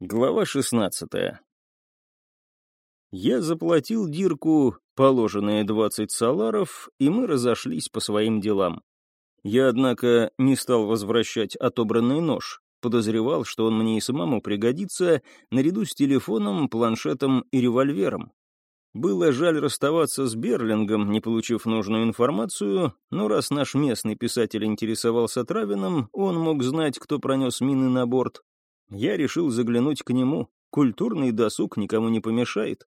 Глава 16 Я заплатил Дирку положенные 20 саларов, и мы разошлись по своим делам. Я, однако, не стал возвращать отобранный нож. Подозревал, что он мне и самому пригодится, наряду с телефоном, планшетом и револьвером. Было жаль расставаться с Берлингом, не получив нужную информацию, но раз наш местный писатель интересовался Травином, он мог знать, кто пронес мины на борт, я решил заглянуть к нему. Культурный досуг никому не помешает.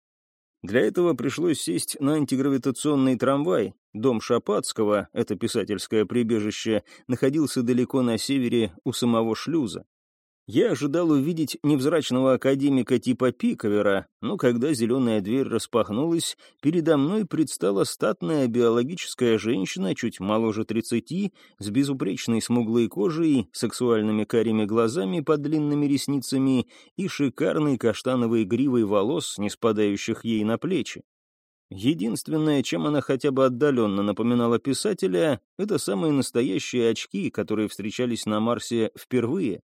Для этого пришлось сесть на антигравитационный трамвай. Дом Шапацкого, это писательское прибежище, находился далеко на севере у самого шлюза. Я ожидал увидеть невзрачного академика типа Пиковера, но когда зеленая дверь распахнулась, передо мной предстала статная биологическая женщина, чуть моложе тридцати, с безупречной смуглой кожей, сексуальными карими глазами под длинными ресницами и шикарной каштановой гривой волос, не спадающих ей на плечи. Единственное, чем она хотя бы отдаленно напоминала писателя, это самые настоящие очки, которые встречались на Марсе впервые.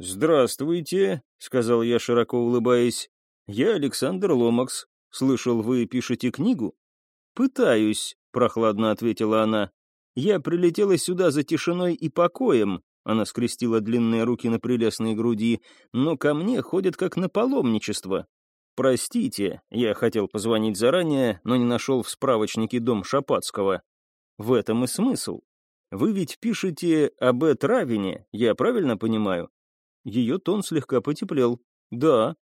«Здравствуйте», — сказал я, широко улыбаясь. «Я Александр Ломакс. Слышал, вы пишете книгу?» «Пытаюсь», — прохладно ответила она. «Я прилетела сюда за тишиной и покоем», — она скрестила длинные руки на прелестной груди, «но ко мне ходят как на паломничество. Простите, я хотел позвонить заранее, но не нашел в справочнике дом Шапацкого. В этом и смысл. Вы ведь пишете об Этравине, я правильно понимаю?» Ее тон слегка потеплел. «Да.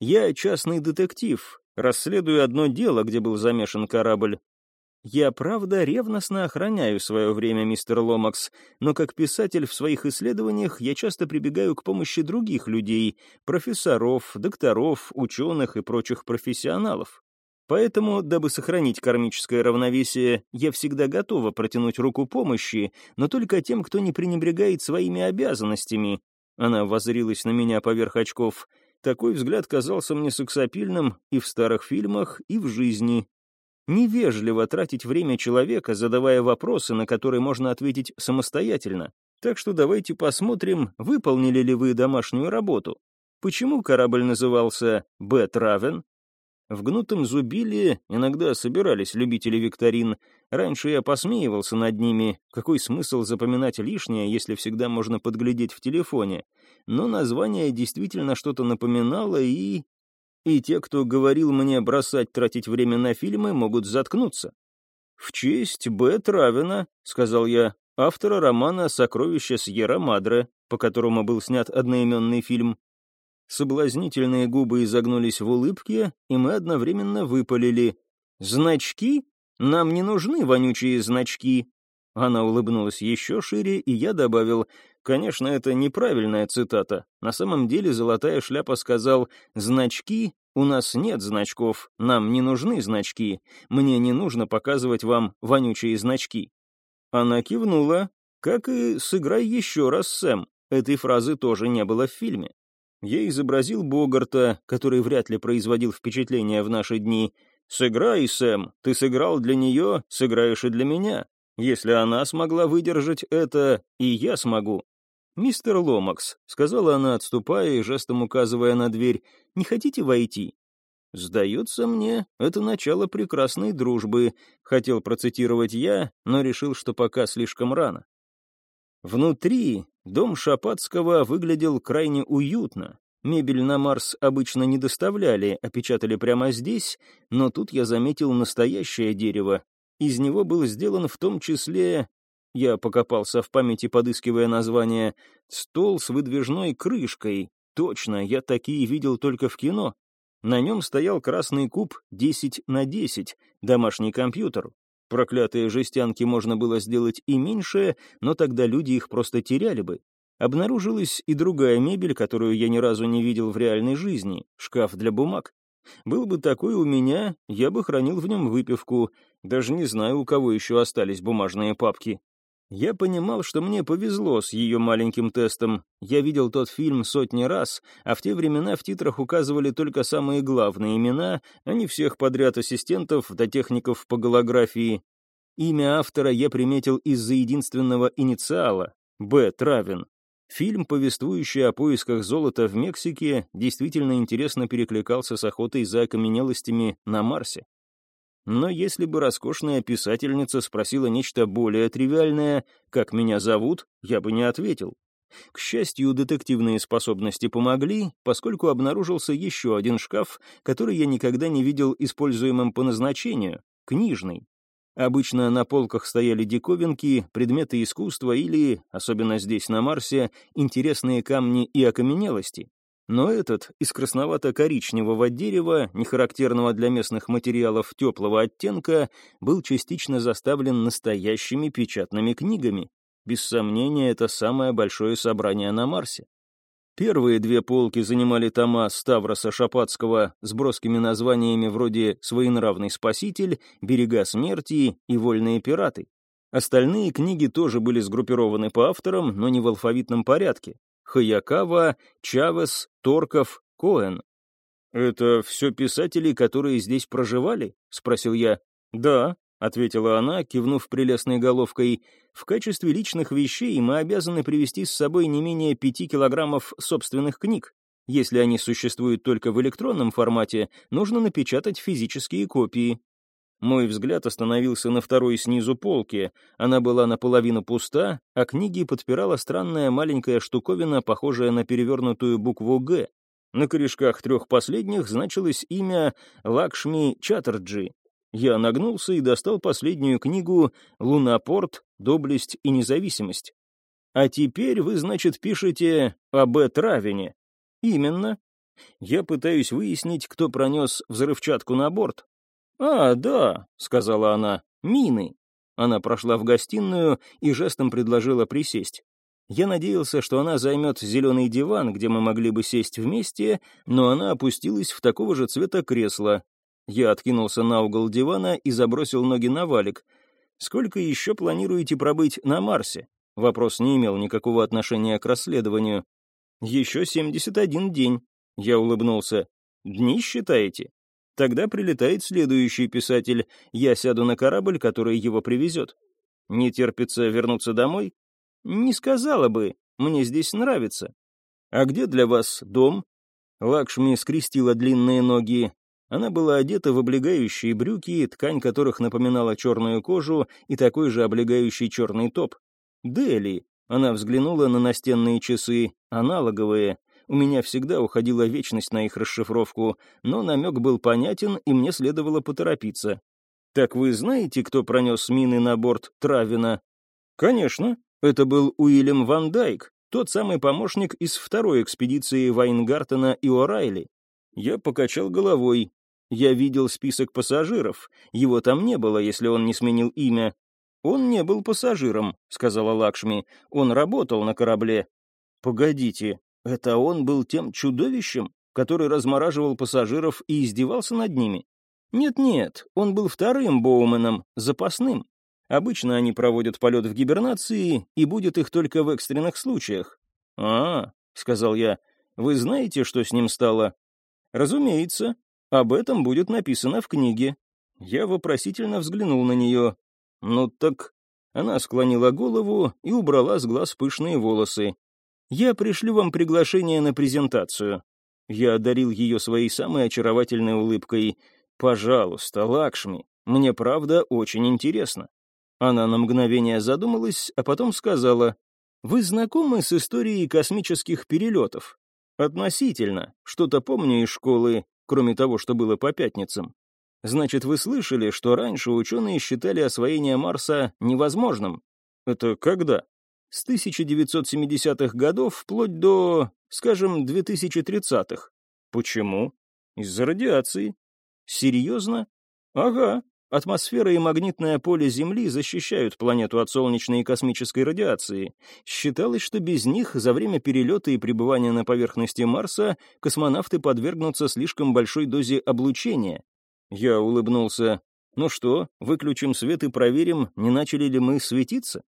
Я частный детектив, расследую одно дело, где был замешан корабль. Я, правда, ревностно охраняю свое время, мистер Ломакс, но как писатель в своих исследованиях я часто прибегаю к помощи других людей, профессоров, докторов, ученых и прочих профессионалов. Поэтому, дабы сохранить кармическое равновесие, я всегда готова протянуть руку помощи, но только тем, кто не пренебрегает своими обязанностями, она воззрилась на меня поверх очков. Такой взгляд казался мне сексапильным и в старых фильмах, и в жизни. Невежливо тратить время человека, задавая вопросы, на которые можно ответить самостоятельно. Так что давайте посмотрим, выполнили ли вы домашнюю работу. Почему корабль назывался «Б. Равен»? В гнутом зубиле иногда собирались любители викторин. Раньше я посмеивался над ними. Какой смысл запоминать лишнее, если всегда можно подглядеть в телефоне? Но название действительно что-то напоминало, и... И те, кто говорил мне бросать тратить время на фильмы, могут заткнуться. «В честь Б. Травина», — сказал я, автора романа «Сокровища Сьерра Мадре», по которому был снят одноименный фильм. Соблазнительные губы изогнулись в улыбке, и мы одновременно выпалили. «Значки? Нам не нужны вонючие значки!» Она улыбнулась еще шире, и я добавил, «Конечно, это неправильная цитата. На самом деле золотая шляпа сказал, «Значки? У нас нет значков, нам не нужны значки, мне не нужно показывать вам вонючие значки». Она кивнула, как и «Сыграй еще раз, Сэм». Этой фразы тоже не было в фильме. Я изобразил Богарта, который вряд ли производил впечатление в наши дни. «Сыграй, Сэм, ты сыграл для нее, сыграешь и для меня. Если она смогла выдержать это, и я смогу». «Мистер Ломакс», — сказала она, отступая и жестом указывая на дверь, — «не хотите войти?» «Сдается мне, это начало прекрасной дружбы», — хотел процитировать я, но решил, что пока слишком рано. Внутри дом Шапацкого выглядел крайне уютно. Мебель на Марс обычно не доставляли, опечатали прямо здесь, но тут я заметил настоящее дерево. Из него был сделан в том числе... Я покопался в памяти, подыскивая название. Стол с выдвижной крышкой. Точно, я такие видел только в кино. На нем стоял красный куб 10 на 10, домашний компьютер. Проклятые жестянки можно было сделать и меньше, но тогда люди их просто теряли бы. Обнаружилась и другая мебель, которую я ни разу не видел в реальной жизни — шкаф для бумаг. Был бы такой у меня, я бы хранил в нем выпивку. Даже не знаю, у кого еще остались бумажные папки. Я понимал, что мне повезло с ее маленьким тестом. Я видел тот фильм сотни раз, а в те времена в титрах указывали только самые главные имена, а не всех подряд ассистентов до техников по голографии. Имя автора я приметил из-за единственного инициала — Б. Травин. Фильм, повествующий о поисках золота в Мексике, действительно интересно перекликался с охотой за окаменелостями на Марсе. Но если бы роскошная писательница спросила нечто более тривиальное, как меня зовут, я бы не ответил. К счастью, детективные способности помогли, поскольку обнаружился еще один шкаф, который я никогда не видел используемым по назначению — книжный. Обычно на полках стояли диковинки, предметы искусства или, особенно здесь на Марсе, интересные камни и окаменелости. Но этот, из красновато-коричневого дерева, не характерного для местных материалов теплого оттенка, был частично заставлен настоящими печатными книгами. Без сомнения, это самое большое собрание на Марсе. Первые две полки занимали тома Ставроса Шапацкого с броскими названиями вроде «Своенравный спаситель», «Берега смерти» и «Вольные пираты». Остальные книги тоже были сгруппированы по авторам, но не в алфавитном порядке. Хаякава, Чавес, Торков, Коэн. «Это все писатели, которые здесь проживали?» — спросил я. «Да», — ответила она, кивнув прелестной головкой. «В качестве личных вещей мы обязаны привезти с собой не менее пяти килограммов собственных книг. Если они существуют только в электронном формате, нужно напечатать физические копии. Мой взгляд остановился на второй снизу полке. Она была наполовину пуста, а книги подпирала странная маленькая штуковина, похожая на перевернутую букву «Г». На корешках трех последних значилось имя Лакшми Чаттерджи. Я нагнулся и достал последнюю книгу «Лунапорт. Доблесть и независимость». «А теперь вы, значит, пишете об Травине?» «Именно. Я пытаюсь выяснить, кто пронес взрывчатку на борт. «А, да», — сказала она, — «мины». Она прошла в гостиную и жестом предложила присесть. Я надеялся, что она займет зеленый диван, где мы могли бы сесть вместе, но она опустилась в такого же цвета кресло. Я откинулся на угол дивана и забросил ноги на валик. «Сколько еще планируете пробыть на Марсе?» Вопрос не имел никакого отношения к расследованию. «Еще 71 день», — я улыбнулся. «Дни считаете?» Тогда прилетает следующий писатель, я сяду на корабль, который его привезет. Не терпится вернуться домой? Не сказала бы, мне здесь нравится. А где для вас дом? Лакшми скрестила длинные ноги. Она была одета в облегающие брюки, ткань которых напоминала черную кожу и такой же облегающий черный топ. Дели. Она взглянула на настенные часы, аналоговые. У меня всегда уходила вечность на их расшифровку, но намек был понятен, и мне следовало поторопиться. «Так вы знаете, кто пронес мины на борт Травина?» «Конечно. Это был Уильям Ван Дайк, тот самый помощник из второй экспедиции Вайнгартена и О'Райли. Я покачал головой. Я видел список пассажиров. Его там не было, если он не сменил имя. «Он не был пассажиром», — сказала Лакшми. «Он работал на корабле». «Погодите, это он был тем чудовищем, который размораживал пассажиров и издевался над ними? Нет-нет, он был вторым Боуменом, запасным. Обычно они проводят полет в гибернации, и будет их только в экстренных случаях. «А, — сказал я, — вы знаете, что с ним стало?» «Разумеется. Об этом будет написано в книге». Я вопросительно взглянул на нее. «Ну так...» Она склонила голову и убрала с глаз пышные волосы. Я пришлю вам приглашение на презентацию». Я одарил ее своей самой очаровательной улыбкой. «Пожалуйста, Лакшми, мне правда очень интересно». Она на мгновение задумалась, а потом сказала, «Вы знакомы с историей космических перелетов?» «Относительно. Что-то помню из школы, кроме того, что было по пятницам. Значит, вы слышали, что раньше ученые считали освоение Марса невозможным? Это когда? С 1970-х годов вплоть до, скажем, 2030-х. Почему? Из-за радиации. Серьезно? Ага. Атмосфера и магнитное поле Земли защищают планету от солнечной и космической радиации. Считалось, что без них за время перелета и пребывания на поверхности Марса космонавты подвергнутся слишком большой дозе облучения. Я улыбнулся. Ну что, выключим свет и проверим, не начали ли мы светиться?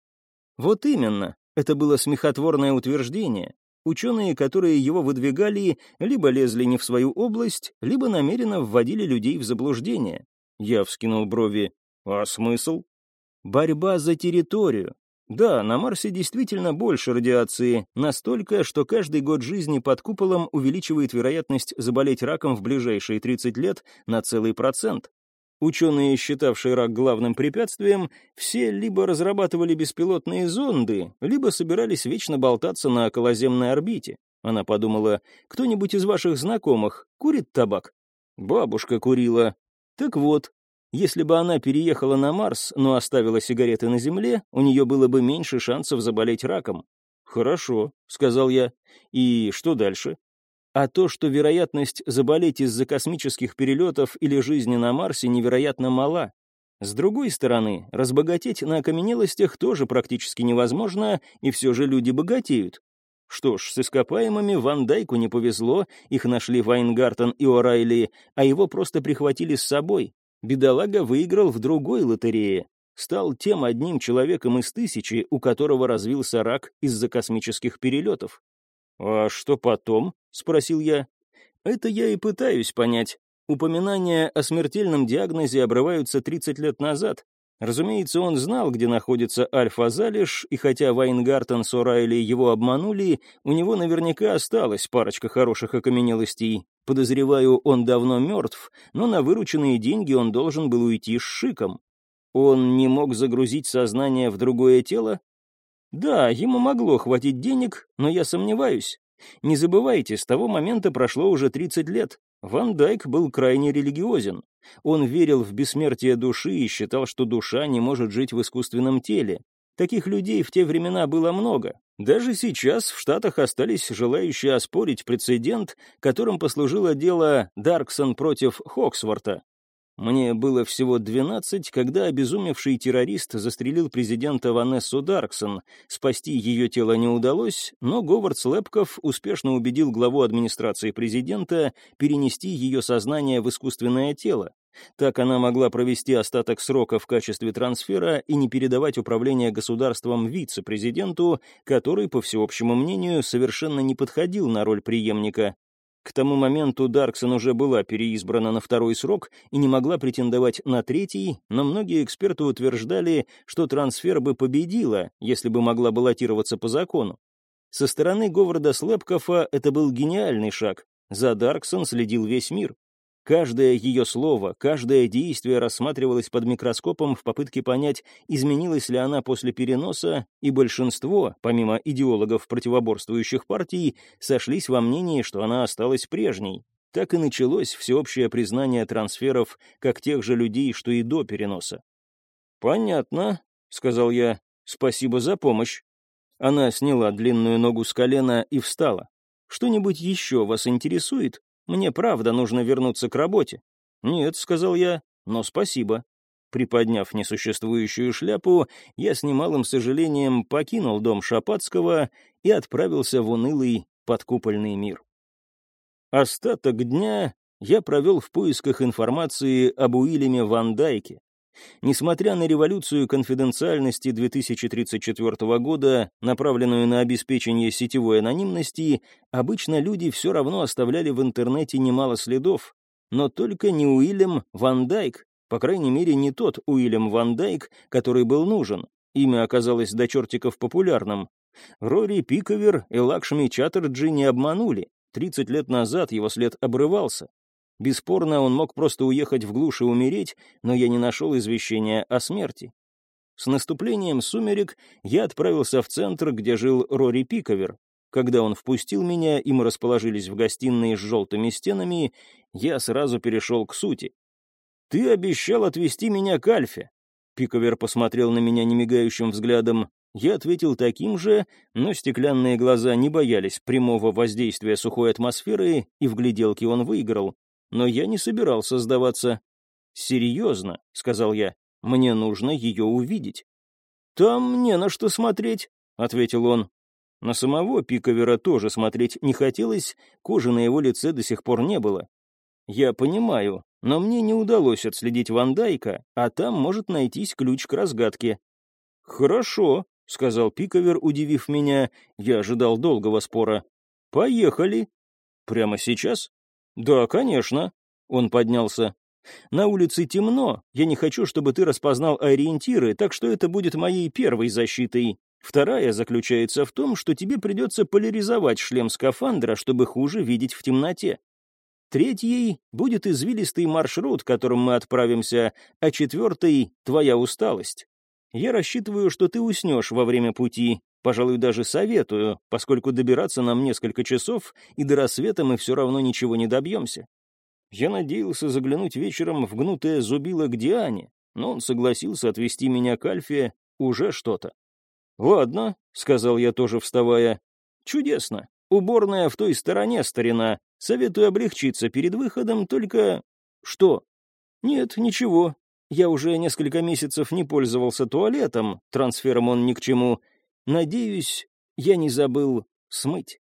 Вот именно, это было смехотворное утверждение. Ученые, которые его выдвигали, либо лезли не в свою область, либо намеренно вводили людей в заблуждение. Я вскинул брови. А смысл? Борьба за территорию. Да, на Марсе действительно больше радиации, настолько, что каждый год жизни под куполом увеличивает вероятность заболеть раком в ближайшие 30 лет на целый процент. Ученые, считавшие рак главным препятствием, все либо разрабатывали беспилотные зонды, либо собирались вечно болтаться на околоземной орбите. Она подумала, кто-нибудь из ваших знакомых курит табак? Бабушка курила. Так вот, если бы она переехала на Марс, но оставила сигареты на Земле, у нее было бы меньше шансов заболеть раком. «Хорошо», — сказал я. «И что дальше?» А то, что вероятность заболеть из-за космических перелетов или жизни на Марсе невероятно мала. С другой стороны, разбогатеть на окаменелостях тоже практически невозможно, и все же люди богатеют. Что ж, с ископаемыми Ван Дайку не повезло, их нашли Вайнгартен и О'Райли, а его просто прихватили с собой. Бедолага выиграл в другой лотерее. Стал тем одним человеком из тысячи, у которого развился рак из-за космических перелетов. «А что потом?» — спросил я. «Это я и пытаюсь понять. Упоминания о смертельном диагнозе обрываются 30 лет назад. Разумеется, он знал, где находится Альфа-Залиш, и хотя Вайнгартен с О'Райли его обманули, у него наверняка осталась парочка хороших окаменелостей. Подозреваю, он давно мертв, но на вырученные деньги он должен был уйти с шиком. Он не мог загрузить сознание в другое тело? Да, ему могло хватить денег, но я сомневаюсь. Не забывайте, с того момента прошло уже 30 лет. Ван Дайк был крайне религиозен. Он верил в бессмертие души и считал, что душа не может жить в искусственном теле. Таких людей в те времена было много. Даже сейчас в Штатах остались желающие оспорить прецедент, которым послужило дело Дарксон против Хоксворта. Мне было всего 12, когда обезумевший террорист застрелил президента Ванессу Дарксон. Спасти ее тело не удалось, но Говард Слепков успешно убедил главу администрации президента перенести ее сознание в искусственное тело. Так она могла провести остаток срока в качестве трансфера и не передавать управление государством вице-президенту, который, по всеобщему мнению, совершенно не подходил на роль преемника. К тому моменту Дарксон уже была переизбрана на второй срок и не могла претендовать на третий, но многие эксперты утверждали, что трансфер бы победила, если бы могла баллотироваться по закону. Со стороны Говарда Слепкофа это был гениальный шаг. За Дарксон следил весь мир. Каждое ее слово, каждое действие рассматривалось под микроскопом в попытке понять, изменилась ли она после переноса, и большинство, помимо идеологов противоборствующих партий, сошлись во мнении, что она осталась прежней. Так и началось всеобщее признание трансферов, как тех же людей, что и до переноса. «Понятно», — сказал я, — «спасибо за помощь». Она сняла длинную ногу с колена и встала. «Что-нибудь еще вас интересует?» Мне правда нужно вернуться к работе». «Нет», — сказал я, — «но спасибо». Приподняв несуществующую шляпу, я с немалым сожалением покинул дом Шапацкого и отправился в унылый подкупольный мир. Остаток дня я провел в поисках информации об Уильяме Ван Дайке. Несмотря на революцию конфиденциальности 2034 года, направленную на обеспечение сетевой анонимности, обычно люди все равно оставляли в интернете немало следов. Но только не Уильям Ван Дайк, по крайней мере, не тот Уильям Ван Дайк, который был нужен. Имя оказалось до чертиков популярным. Рори Пиковер и Лакшми Чаттерджи не обманули. 30 лет назад его след обрывался. Бесспорно, он мог просто уехать в глушь и умереть, но я не нашел извещения о смерти. С наступлением сумерек я отправился в центр, где жил Рори Пиковер. Когда он впустил меня, и мы расположились в гостиной с желтыми стенами, я сразу перешел к сути. «Ты обещал отвезти меня к Альфе». Пиковер посмотрел на меня немигающим взглядом. Я ответил таким же, но стеклянные глаза не боялись прямого воздействия сухой атмосферы, и в гляделке он выиграл но я не собирался сдаваться. «Серьезно», — сказал я, — «мне нужно ее увидеть». «Там не на что смотреть», — ответил он. На самого Пиковера тоже смотреть не хотелось, кожи на его лице до сих пор не было. Я понимаю, но мне не удалось отследить Ван Дайка, а там может найтись ключ к разгадке. «Хорошо», — сказал Пиковер, удивив меня, я ожидал долгого спора. «Поехали». «Прямо сейчас?» «Да, конечно». Он поднялся. На улице темно, я не хочу, чтобы ты распознал ориентиры, так что это будет моей первой защитой. Вторая заключается в том, что тебе придется поляризовать шлем скафандра, чтобы хуже видеть в темноте. Третьей будет извилистый маршрут, которым мы отправимся, а четвертой — твоя усталость. Я рассчитываю, что ты уснешь во время пути, пожалуй, даже советую, поскольку добираться нам несколько часов, и до рассвета мы все равно ничего не добьемся. Я надеялся заглянуть вечером в гнутое зубило к Диане, но он согласился отвезти меня к Альфе уже что-то. «Ладно», — сказал я тоже вставая. «Чудесно. Уборная в той стороне, старина. Советую облегчиться перед выходом, только...» «Что?» «Нет, ничего. Я уже несколько месяцев не пользовался туалетом, трансфером он ни к чему. Надеюсь, я не забыл смыть».